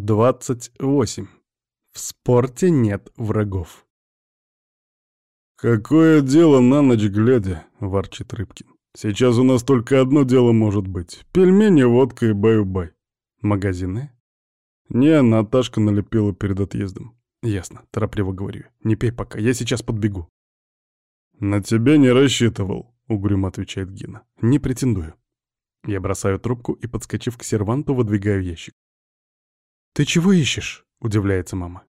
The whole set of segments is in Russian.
28. В спорте нет врагов. «Какое дело на ночь глядя?» — ворчит Рыбкин. «Сейчас у нас только одно дело может быть. Пельмени, водка и баю-бай. Магазины?» «Не, Наташка налепила перед отъездом». «Ясно, торопливо говорю. Не пей пока, я сейчас подбегу». «На тебя не рассчитывал», — угрюмо отвечает Гена. «Не претендую». Я бросаю трубку и, подскочив к серванту, выдвигаю ящик. «Ты чего ищешь?» — удивляется мама.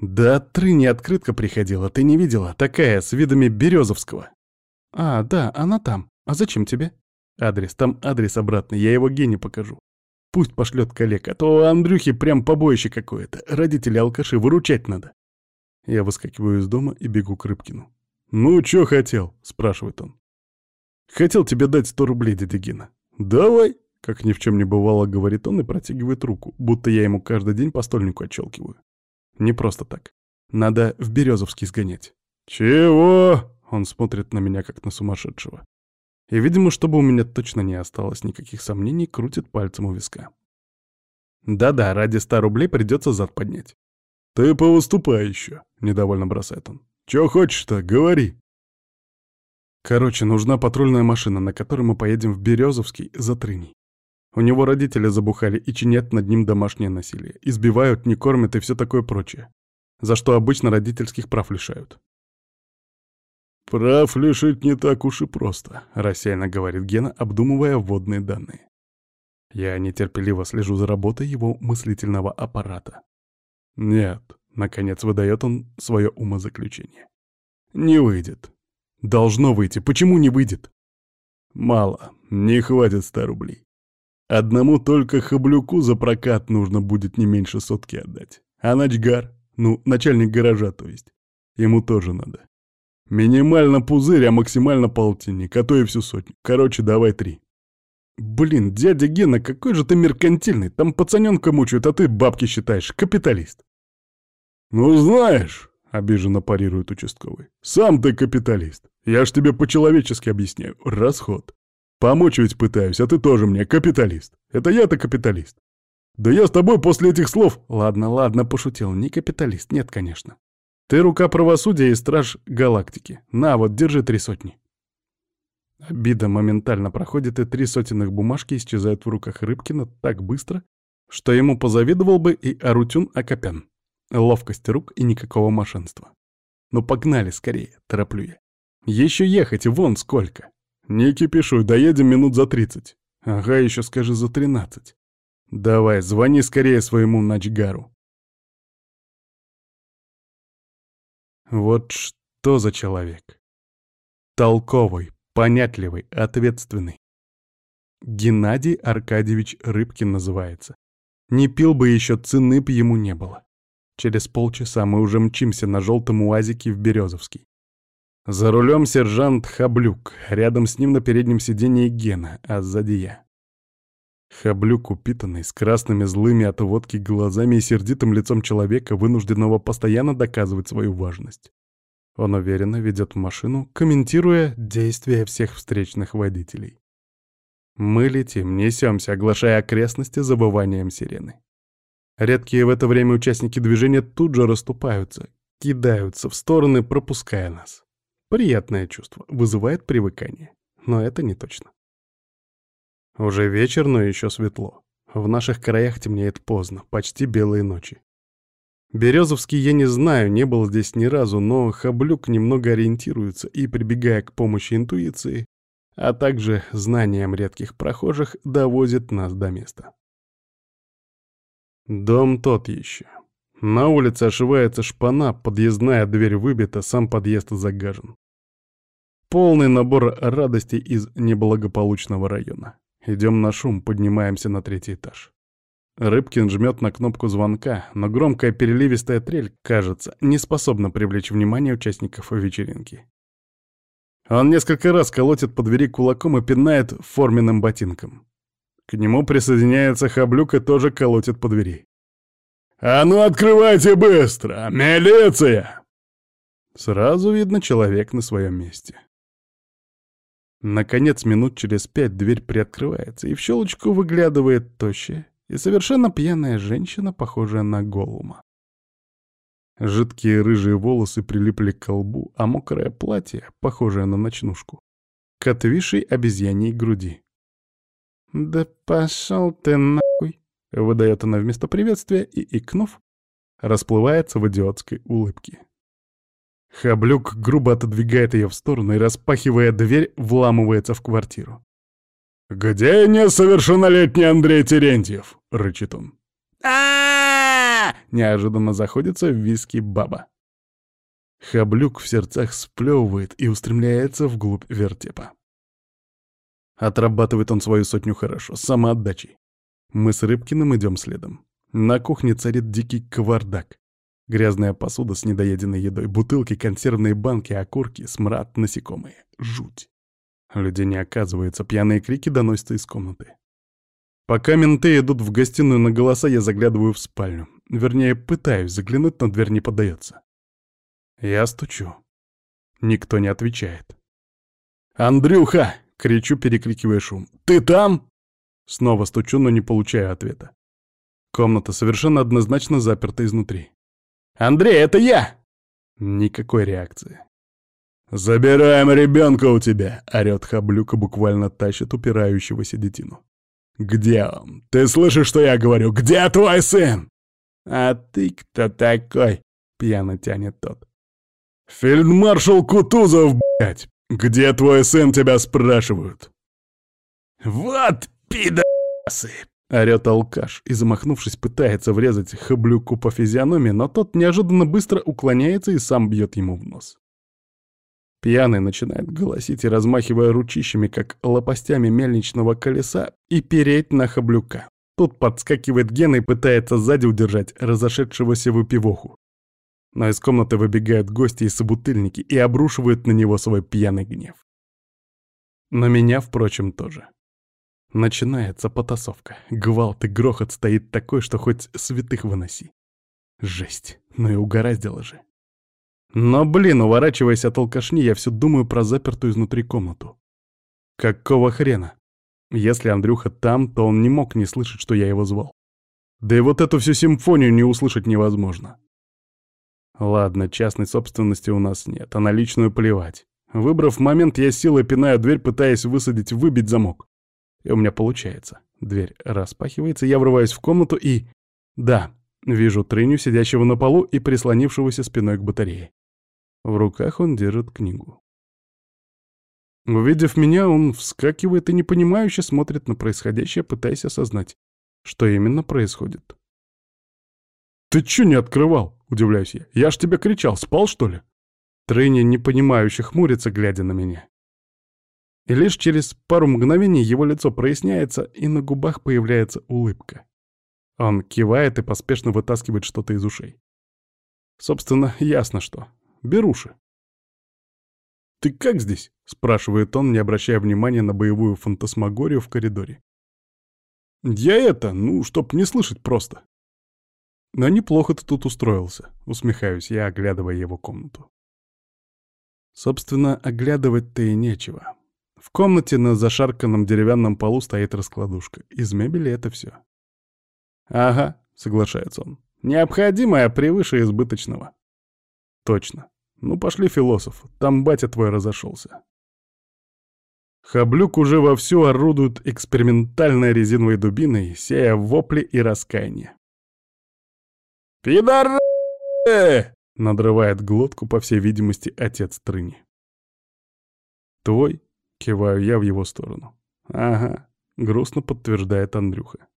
«Да от Трыни открытка приходила, ты не видела? Такая, с видами Березовского». «А, да, она там. А зачем тебе?» «Адрес, там адрес обратный, я его Гене покажу. Пусть пошлет коллег, а то у Андрюхи прям побоище какое-то. Родители алкаши, выручать надо». Я выскакиваю из дома и бегу к Рыбкину. «Ну, чё хотел?» — спрашивает он. «Хотел тебе дать сто рублей, дядя Гена». «Давай!» Как ни в чем не бывало, говорит он и протягивает руку, будто я ему каждый день по стольнику отщелкиваю. Не просто так. Надо в Березовский сгонять. «Чего?» Он смотрит на меня, как на сумасшедшего. И, видимо, чтобы у меня точно не осталось никаких сомнений, крутит пальцем у виска. Да-да, ради ста рублей придется зад поднять. «Ты повыступай еще», — недовольно бросает он. «Чё хочешь-то, говори». Короче, нужна патрульная машина, на которой мы поедем в Березовский за Трыней. У него родители забухали и чинят над ним домашнее насилие. Избивают, не кормят и все такое прочее. За что обычно родительских прав лишают. «Прав лишить не так уж и просто», — рассеянно говорит Гена, обдумывая вводные данные. Я нетерпеливо слежу за работой его мыслительного аппарата. «Нет», — наконец выдает он свое умозаключение. «Не выйдет. Должно выйти. Почему не выйдет?» «Мало. Не хватит ста рублей. Одному только Хаблюку за прокат нужно будет не меньше сотки отдать. А начгар, ну, начальник гаража, то есть, ему тоже надо. Минимально пузырь, а максимально полтинник, а то и всю сотню. Короче, давай три. Блин, дядя Гена, какой же ты меркантильный. Там пацаненка мучают, а ты бабки считаешь. Капиталист. Ну, знаешь, — обиженно парирует участковый, — сам ты капиталист. Я ж тебе по-человечески объясняю. Расход. Помочь ведь пытаюсь, а ты тоже мне капиталист. Это я-то капиталист. Да я с тобой после этих слов... Ладно, ладно, пошутил. Не капиталист, нет, конечно. Ты рука правосудия и страж галактики. На, вот, держи три сотни. Обида моментально проходит, и три сотенных бумажки исчезают в руках Рыбкина так быстро, что ему позавидовал бы и Арутюн Акопян. Ловкость рук и никакого мошенства. Ну погнали скорее, тороплю я. Еще ехать, вон сколько. «Не кипишуй, доедем минут за тридцать». «Ага, еще скажи за тринадцать». «Давай, звони скорее своему начгару». Вот что за человек. Толковый, понятливый, ответственный. Геннадий Аркадьевич Рыбкин называется. Не пил бы еще, цены б ему не было. Через полчаса мы уже мчимся на желтом уазике в Березовский. За рулем сержант Хаблюк, рядом с ним на переднем сиденье Гена, а сзади я. Хаблюк, упитанный, с красными злыми от водки глазами и сердитым лицом человека, вынужденного постоянно доказывать свою важность. Он уверенно ведет машину, комментируя действия всех встречных водителей. Мы летим, несемся, оглашая окрестности забыванием сирены. Редкие в это время участники движения тут же расступаются, кидаются в стороны, пропуская нас. Приятное чувство, вызывает привыкание. Но это не точно. Уже вечер, но еще светло. В наших краях темнеет поздно, почти белые ночи. Березовский я не знаю, не был здесь ни разу, но Хаблюк немного ориентируется и, прибегая к помощи интуиции, а также знаниям редких прохожих, довозит нас до места. Дом тот еще. На улице ошивается шпана, подъездная дверь выбита, сам подъезд загажен. Полный набор радостей из неблагополучного района. Идем на шум, поднимаемся на третий этаж. Рыбкин жмет на кнопку звонка, но громкая переливистая трель, кажется, не способна привлечь внимание участников вечеринки. Он несколько раз колотит по двери кулаком и пинает форменным ботинком. К нему присоединяется Хаблюк и тоже колотит по двери. «А ну открывайте быстро! Милиция!» Сразу видно человек на своем месте. Наконец, минут через пять дверь приоткрывается, и в щелочку выглядывает тощая, и совершенно пьяная женщина, похожая на голума. Жидкие рыжие волосы прилипли к колбу, а мокрое платье, похожее на ночнушку, к отвисшей обезьяньей груди. «Да пошел ты нахуй!» — выдает она вместо приветствия и, икнув, расплывается в идиотской улыбке. Хаблюк грубо отодвигает ее в сторону и, распахивая дверь, вламывается в квартиру. «Где несовершеннолетний Андрей Терентьев?» — рычит он. а Неожиданно заходится в виски баба. Хаблюк в сердцах сплевывает и устремляется вглубь вертепа. Отрабатывает он свою сотню хорошо, самоотдачей. Мы с Рыбкиным идем следом. На кухне царит дикий кавардак. Грязная посуда с недоеденной едой, бутылки, консервные банки, окурки, смрад, насекомые. Жуть. Людей не оказывается, пьяные крики доносятся из комнаты. Пока менты идут в гостиную на голоса, я заглядываю в спальню. Вернее, пытаюсь заглянуть, но дверь не поддается. Я стучу. Никто не отвечает. «Андрюха!» — кричу, перекрикивая шум. «Ты там?» Снова стучу, но не получаю ответа. Комната совершенно однозначно заперта изнутри. «Андрей, это я!» Никакой реакции. «Забираем ребенка у тебя!» — орёт Хаблюка, буквально тащит упирающегося детину. «Где он? Ты слышишь, что я говорю? Где твой сын?» «А ты кто такой?» — пьяно тянет тот. «Фельдмаршал Кутузов, блядь! Где твой сын, тебя спрашивают?» «Вот пидасы!» — орёт алкаш и, замахнувшись, пытается врезать Хаблюку по физиономии, но тот неожиданно быстро уклоняется и сам бьет ему в нос. Пьяный начинает голосить и, размахивая ручищами, как лопастями мельничного колеса, и переть на Хаблюка. Тут подскакивает Гена и пытается сзади удержать разошедшегося выпивоху. Но из комнаты выбегают гости и собутыльники и обрушивают на него свой пьяный гнев. На меня, впрочем, тоже. Начинается потасовка. Гвалт и грохот стоит такой, что хоть святых выноси. Жесть, ну и угораздило же. Но, блин, уворачиваясь от алкашни, я все думаю про запертую изнутри комнату. Какого хрена? Если Андрюха там, то он не мог не слышать, что я его звал. Да и вот эту всю симфонию не услышать невозможно. Ладно, частной собственности у нас нет, а на личную плевать. Выбрав момент, я силой пинаю дверь, пытаясь высадить, выбить замок. И у меня получается. Дверь распахивается, я врываюсь в комнату и... Да, вижу Трыню, сидящего на полу и прислонившегося спиной к батарее. В руках он держит книгу. Увидев меня, он вскакивает и непонимающе смотрит на происходящее, пытаясь осознать, что именно происходит. «Ты чё не открывал?» — удивляюсь я. «Я ж тебе кричал, спал, что ли?» Трыня непонимающе хмурится, глядя на меня. И лишь через пару мгновений его лицо проясняется, и на губах появляется улыбка. Он кивает и поспешно вытаскивает что-то из ушей. Собственно, ясно что. Беруши. «Ты как здесь?» — спрашивает он, не обращая внимания на боевую фантасмагорию в коридоре. «Я это, ну, чтоб не слышать просто». «Но неплохо ты тут устроился», — усмехаюсь я, оглядывая его комнату. Собственно, оглядывать-то и нечего. В комнате на зашарканном деревянном полу стоит раскладушка. Из мебели это все. «Ага», — соглашается он. «Необходимое превыше избыточного». «Точно. Ну пошли, философ, там батя твой разошелся». Хаблюк уже вовсю орудует экспериментальной резиновой дубиной, сея вопли и раскаяние. «Пидоры!» — надрывает глотку, по всей видимости, отец Трыни. «Твой?» — киваю я в его сторону. «Ага», — грустно подтверждает Андрюха.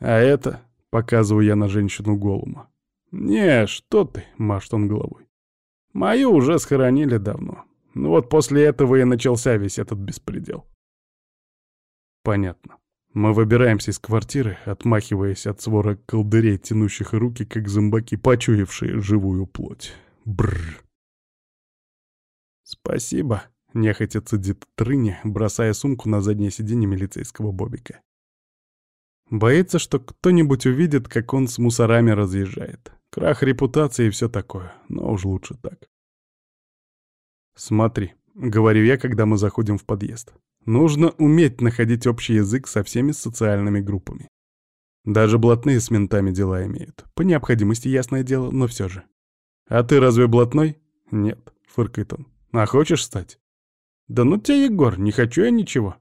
«А это?» — показываю я на женщину голума. «Не, что ты?» — машет он головой. «Мою уже схоронили давно. Ну вот после этого и начался весь этот беспредел». Понятно. Мы выбираемся из квартиры, отмахиваясь от свора колдырей, тянущих руки, как зомбаки, почуявшие живую плоть. Бррр. «Спасибо», — нехотя цедит Трыня, бросая сумку на заднее сиденье милицейского бобика. Боится, что кто-нибудь увидит, как он с мусорами разъезжает. Крах репутации и все такое, но уж лучше так. «Смотри», — говорю я, когда мы заходим в подъезд. «Нужно уметь находить общий язык со всеми социальными группами. Даже блатные с ментами дела имеют. По необходимости, ясное дело, но все же. А ты разве блатной? Нет, фыркает он. А хочешь стать? Да ну тебя, Егор, не хочу я ничего.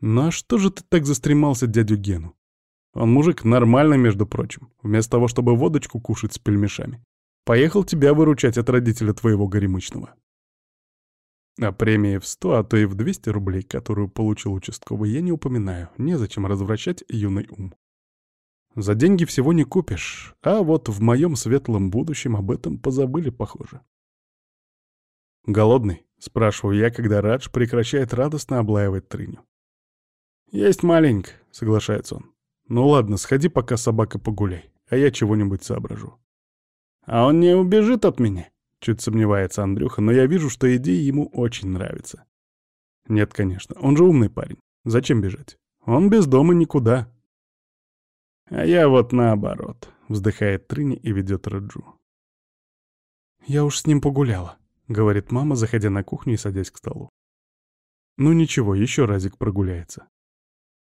Ну а что же ты так застремался дядю Гену? Он мужик нормальный, между прочим. Вместо того, чтобы водочку кушать с пельмешами. Поехал тебя выручать от родителя твоего горемычного. О премии в 100, а то и в 200 рублей, которую получил участковый, я не упоминаю. Незачем развращать юный ум. За деньги всего не купишь, а вот в моем светлом будущем об этом позабыли, похоже. «Голодный?» — спрашиваю я, когда Радж прекращает радостно облаивать трыню. «Есть маленько», — соглашается он. «Ну ладно, сходи пока собака погуляй, а я чего-нибудь соображу». «А он не убежит от меня?» — чуть сомневается Андрюха, но я вижу, что идея ему очень нравится. «Нет, конечно, он же умный парень. Зачем бежать? Он без дома никуда, а я вот наоборот, вздыхает Трыни и ведет Раджу. Я уж с ним погуляла, говорит мама, заходя на кухню и садясь к столу. Ну ничего, еще разик прогуляется.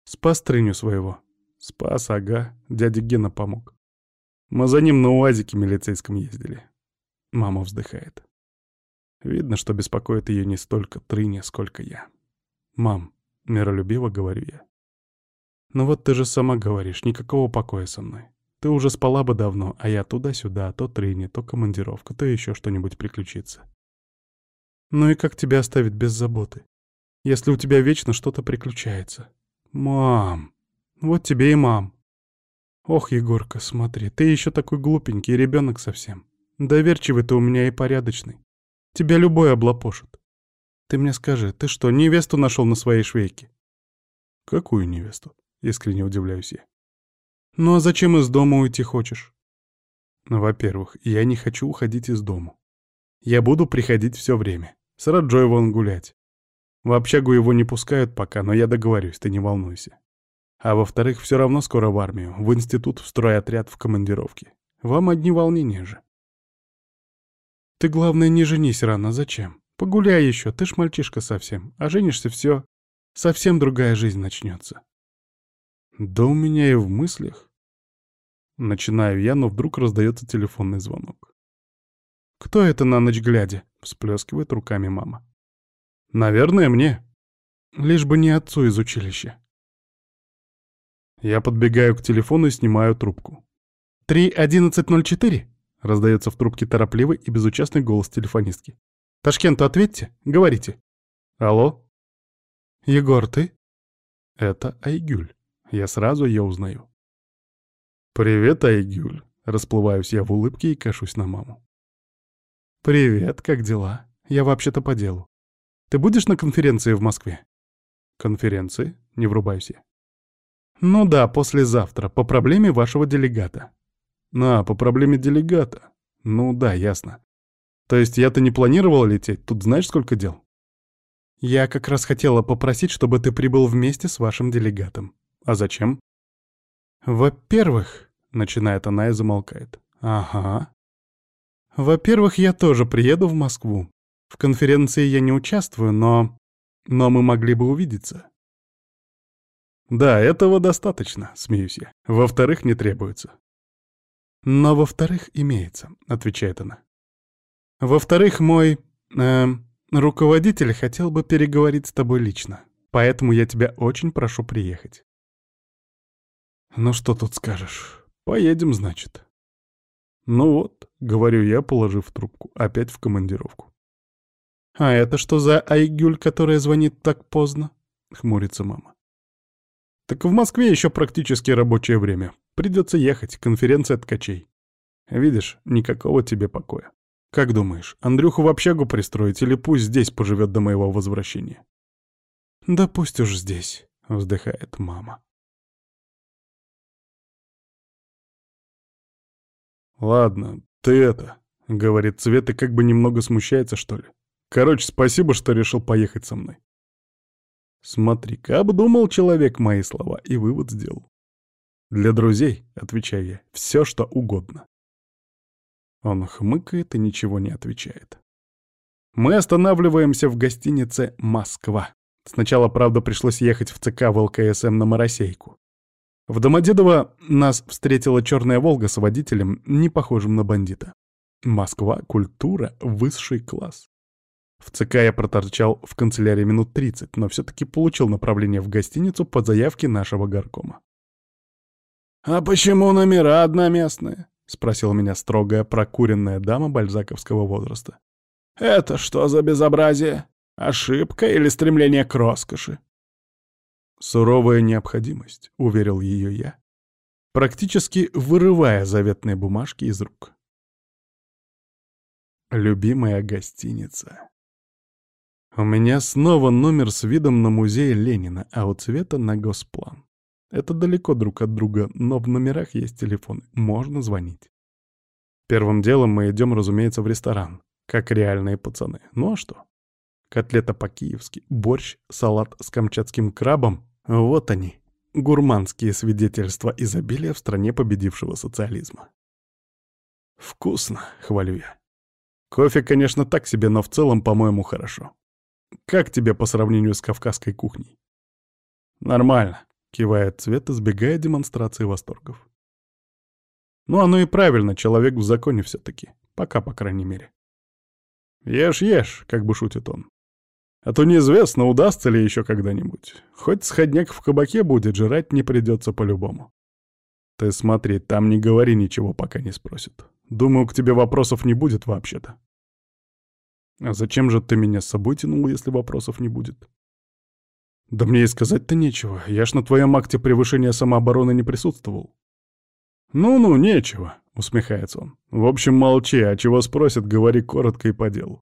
Спас Трыню своего. Спас, ага, дядя Гена помог. Мы за ним на УАЗике милицейском ездили. Мама вздыхает. Видно, что беспокоит ее не столько Трыня, сколько я. «Мам», — миролюбиво говорю я, «Ну вот ты же сама говоришь, никакого покоя со мной. Ты уже спала бы давно, а я туда-сюда, то трени, то командировка, то еще что-нибудь приключится. Ну и как тебя оставить без заботы, если у тебя вечно что-то приключается? Мам! Вот тебе и мам. Ох, Егорка, смотри, ты еще такой глупенький ребенок совсем. Доверчивый ты у меня и порядочный. Тебя любой облапошит. Ты мне скажи, ты что, невесту нашел на своей швейке? Какую невесту? Искренне удивляюсь я. «Ну а зачем из дома уйти хочешь?» «Во-первых, я не хочу уходить из дома. Я буду приходить все время. С Раджой вон гулять. В общагу его не пускают пока, но я договорюсь, ты не волнуйся. А во-вторых, все равно скоро в армию, в институт, в стройотряд, в командировке. Вам одни волнения же. Ты, главное, не женись рано, зачем? Погуляй еще, ты ж мальчишка совсем. А женишься все, совсем другая жизнь начнется. Да у меня и в мыслях. Начинаю я, но вдруг раздается телефонный звонок. «Кто это на ночь глядя?» — всплескивает руками мама. «Наверное, мне. Лишь бы не отцу из училища». Я подбегаю к телефону и снимаю трубку. «Три одиннадцать ноль четыре?» — раздается в трубке торопливый и безучастный голос телефонистки. «Ташкенту ответьте, говорите». «Алло?» «Егор, ты?» «Это Айгюль». Я сразу ее узнаю. «Привет, Айгюль!» — расплываюсь я в улыбке и кашусь на маму. «Привет, как дела? Я вообще-то по делу. Ты будешь на конференции в Москве?» «Конференции?» — не врубаюсь я. «Ну да, послезавтра, по проблеме вашего делегата». «А, по проблеме делегата. Ну да, ясно. То есть я-то не планировал лететь, тут знаешь, сколько дел?» «Я как раз хотела попросить, чтобы ты прибыл вместе с вашим делегатом. А зачем? Во-первых, начинает она и замолкает. Ага. Во-первых, я тоже приеду в Москву. В конференции я не участвую, но... Но мы могли бы увидеться. Да, этого достаточно, смеюсь я. Во-вторых, не требуется. Но во-вторых, имеется, отвечает она. Во-вторых, мой... Э, руководитель хотел бы переговорить с тобой лично. Поэтому я тебя очень прошу приехать. «Ну что тут скажешь? Поедем, значит». «Ну вот», — говорю я, положив трубку, опять в командировку. «А это что за Айгюль, которая звонит так поздно?» — хмурится мама. «Так в Москве еще практически рабочее время. Придется ехать, конференция ткачей. Видишь, никакого тебе покоя. Как думаешь, Андрюху в общагу пристроить или пусть здесь поживет до моего возвращения?» «Да пусть уж здесь», — вздыхает мама. «Ладно, ты это...» — говорит Цвет и как бы немного смущается, что ли. «Короче, спасибо, что решил поехать со мной». Смотри-ка, обдумал человек мои слова и вывод сделал. «Для друзей», — отвечаю я, — «все, что угодно». Он хмыкает и ничего не отвечает. Мы останавливаемся в гостинице «Москва». Сначала, правда, пришлось ехать в ЦК в ЛКСМ на Моросейку. В Домодедово нас встретила черная «Волга» с водителем, не похожим на бандита. Москва, культура, высший класс. В ЦК я проторчал в канцелярии минут 30, но все-таки получил направление в гостиницу по заявке нашего горкома. «А почему номера одноместные?» — спросила меня строгая прокуренная дама бальзаковского возраста. «Это что за безобразие? Ошибка или стремление к роскоши?» «Суровая необходимость», — уверил ее я, практически вырывая заветные бумажки из рук. Любимая гостиница. У меня снова номер с видом на музей Ленина, а у Цвета на Госплан. Это далеко друг от друга, но в номерах есть телефон, можно звонить. Первым делом мы идем, разумеется, в ресторан, как реальные пацаны. Ну а что? Котлета по-киевски, борщ, салат с камчатским крабом — вот они, гурманские свидетельства изобилия в стране победившего социализма. «Вкусно», — хвалю я. Кофе, конечно, так себе, но в целом, по-моему, хорошо. Как тебе по сравнению с кавказской кухней? Нормально, кивает Цвет, избегая демонстрации восторгов. Ну, оно и правильно, человек в законе все-таки. Пока, по крайней мере. Ешь, ешь, как бы шутит он. А то неизвестно, удастся ли еще когда-нибудь. Хоть сходняк в кабаке будет, жрать не придется по-любому. Ты смотри, там не говори ничего, пока не спросят. Думаю, к тебе вопросов не будет вообще-то. А зачем же ты меня с собой тянул, если вопросов не будет? Да мне и сказать-то нечего. Я ж на твоем акте превышения самообороны не присутствовал. Ну-ну, нечего, усмехается он. В общем, молчи, а чего спросят, говори коротко и по делу.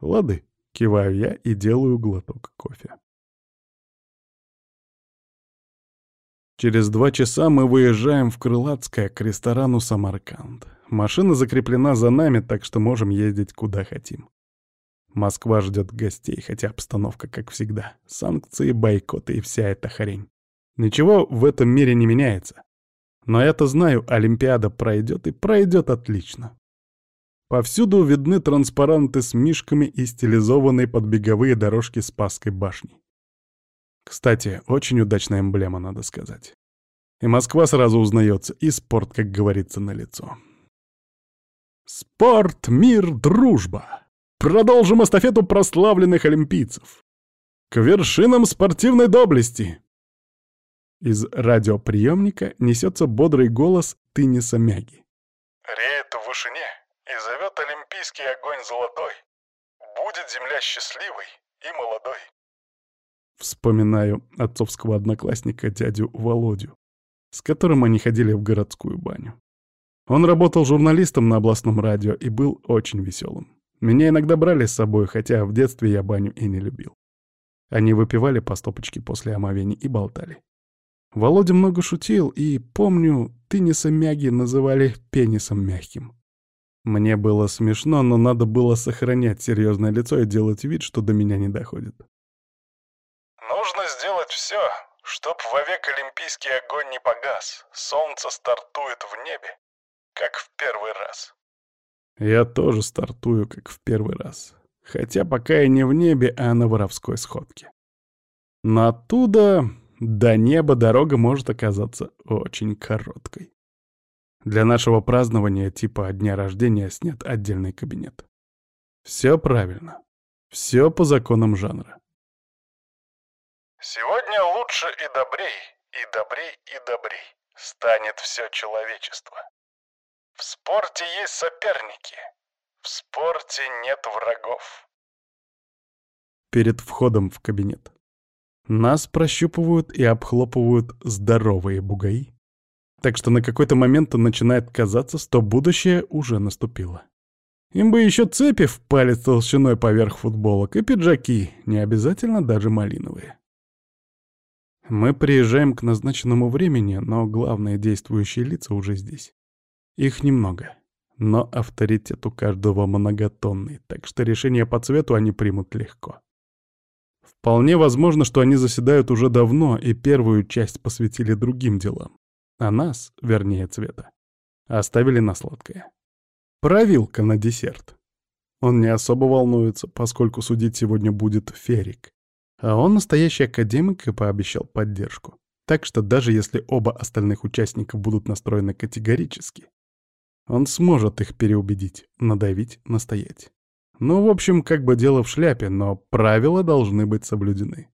Лады, киваю я и делаю глоток кофе. Через два часа мы выезжаем в Крылатское к ресторану «Самарканд». Машина закреплена за нами, так что можем ездить куда хотим. Москва ждет гостей, хотя обстановка, как всегда. Санкции, бойкоты и вся эта хрень. Ничего в этом мире не меняется. Но я-то знаю, Олимпиада пройдет и пройдет отлично. Повсюду видны транспаранты с мишками и стилизованные под беговые дорожки Спасской башни. Кстати, очень удачная эмблема, надо сказать. И Москва сразу узнается, и спорт, как говорится, на лицо. Спорт, мир, дружба. Продолжим эстафету прославленных олимпийцев. К вершинам спортивной доблести. Из радиоприемника несется бодрый голос Тыниса Мяги. Реет в вышине и зовет олимпийский огонь золотой. Будет земля счастливой и молодой. Вспоминаю отцовского одноклассника дядю Володю, с которым они ходили в городскую баню. Он работал журналистом на областном радио и был очень веселым. Меня иногда брали с собой, хотя в детстве я баню и не любил. Они выпивали по стопочке после омовений и болтали. Володя много шутил, и, помню, Тыниса Мяги называли пенисом мягким. Мне было смешно, но надо было сохранять серьезное лицо и делать вид, что до меня не доходит. Нужно сделать все, чтоб вовек олимпийский огонь не погас. Солнце стартует в небе, как в первый раз. Я тоже стартую, как в первый раз. Хотя пока и не в небе, а на воровской сходке. Но оттуда до неба дорога может оказаться очень короткой. Для нашего празднования типа дня рождения снят отдельный кабинет. Все правильно. Все по законам жанра. Сегодня лучше и добрей, и добрей, и добрей станет все человечество. В спорте есть соперники. В спорте нет врагов. Перед входом в кабинет. Нас прощупывают и обхлопывают здоровые бугаи. Так что на какой-то момент начинает казаться, что будущее уже наступило. Им бы еще цепи в палец толщиной поверх футболок и пиджаки, не обязательно даже малиновые. Мы приезжаем к назначенному времени, но главные действующие лица уже здесь. Их немного, но авторитет у каждого многотонный, так что решение по цвету они примут легко. Вполне возможно, что они заседают уже давно и первую часть посвятили другим делам, а нас, вернее цвета, оставили на сладкое. Провилка на десерт. Он не особо волнуется, поскольку судить сегодня будет Ферик, а он настоящий академик и пообещал поддержку. Так что даже если оба остальных участника будут настроены категорически, он сможет их переубедить, надавить, настоять. Ну, в общем, как бы дело в шляпе, но правила должны быть соблюдены.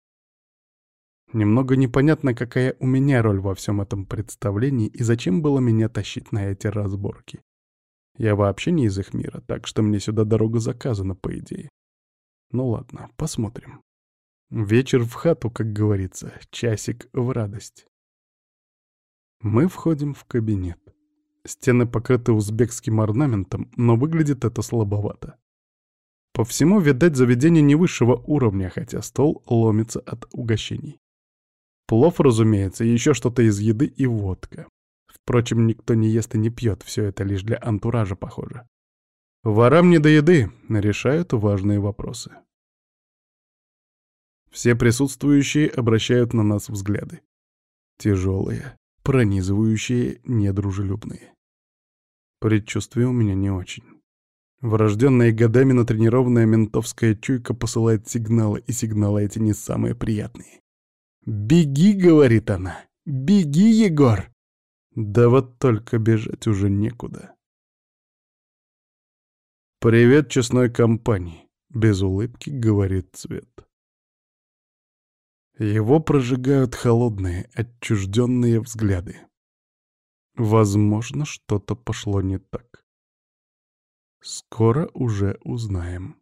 Немного непонятно, какая у меня роль во всем этом представлении и зачем было меня тащить на эти разборки. Я вообще не из их мира, так что мне сюда дорога заказана, по идее. Ну ладно, посмотрим. Вечер в хату, как говорится, часик в радость. Мы входим в кабинет. Стены покрыты узбекским орнаментом, но выглядит это слабовато. По всему, видать, заведение не высшего уровня, хотя стол ломится от угощений. Плов, разумеется, еще что-то из еды и водка. Впрочем, никто не ест и не пьет, все это лишь для антуража похоже. Ворам не до еды, решают важные вопросы. Все присутствующие обращают на нас взгляды. Тяжелые, пронизывающие, недружелюбные. Предчувствие у меня не очень. Врожденная годами натренированная ментовская чуйка посылает сигналы, и сигналы эти не самые приятные. «Беги!» — говорит она. «Беги, Егор!» Да вот только бежать уже некуда. «Привет честной компании», — без улыбки говорит Цвет. Его прожигают холодные, отчужденные взгляды. Возможно, что-то пошло не так. Скоро уже узнаем.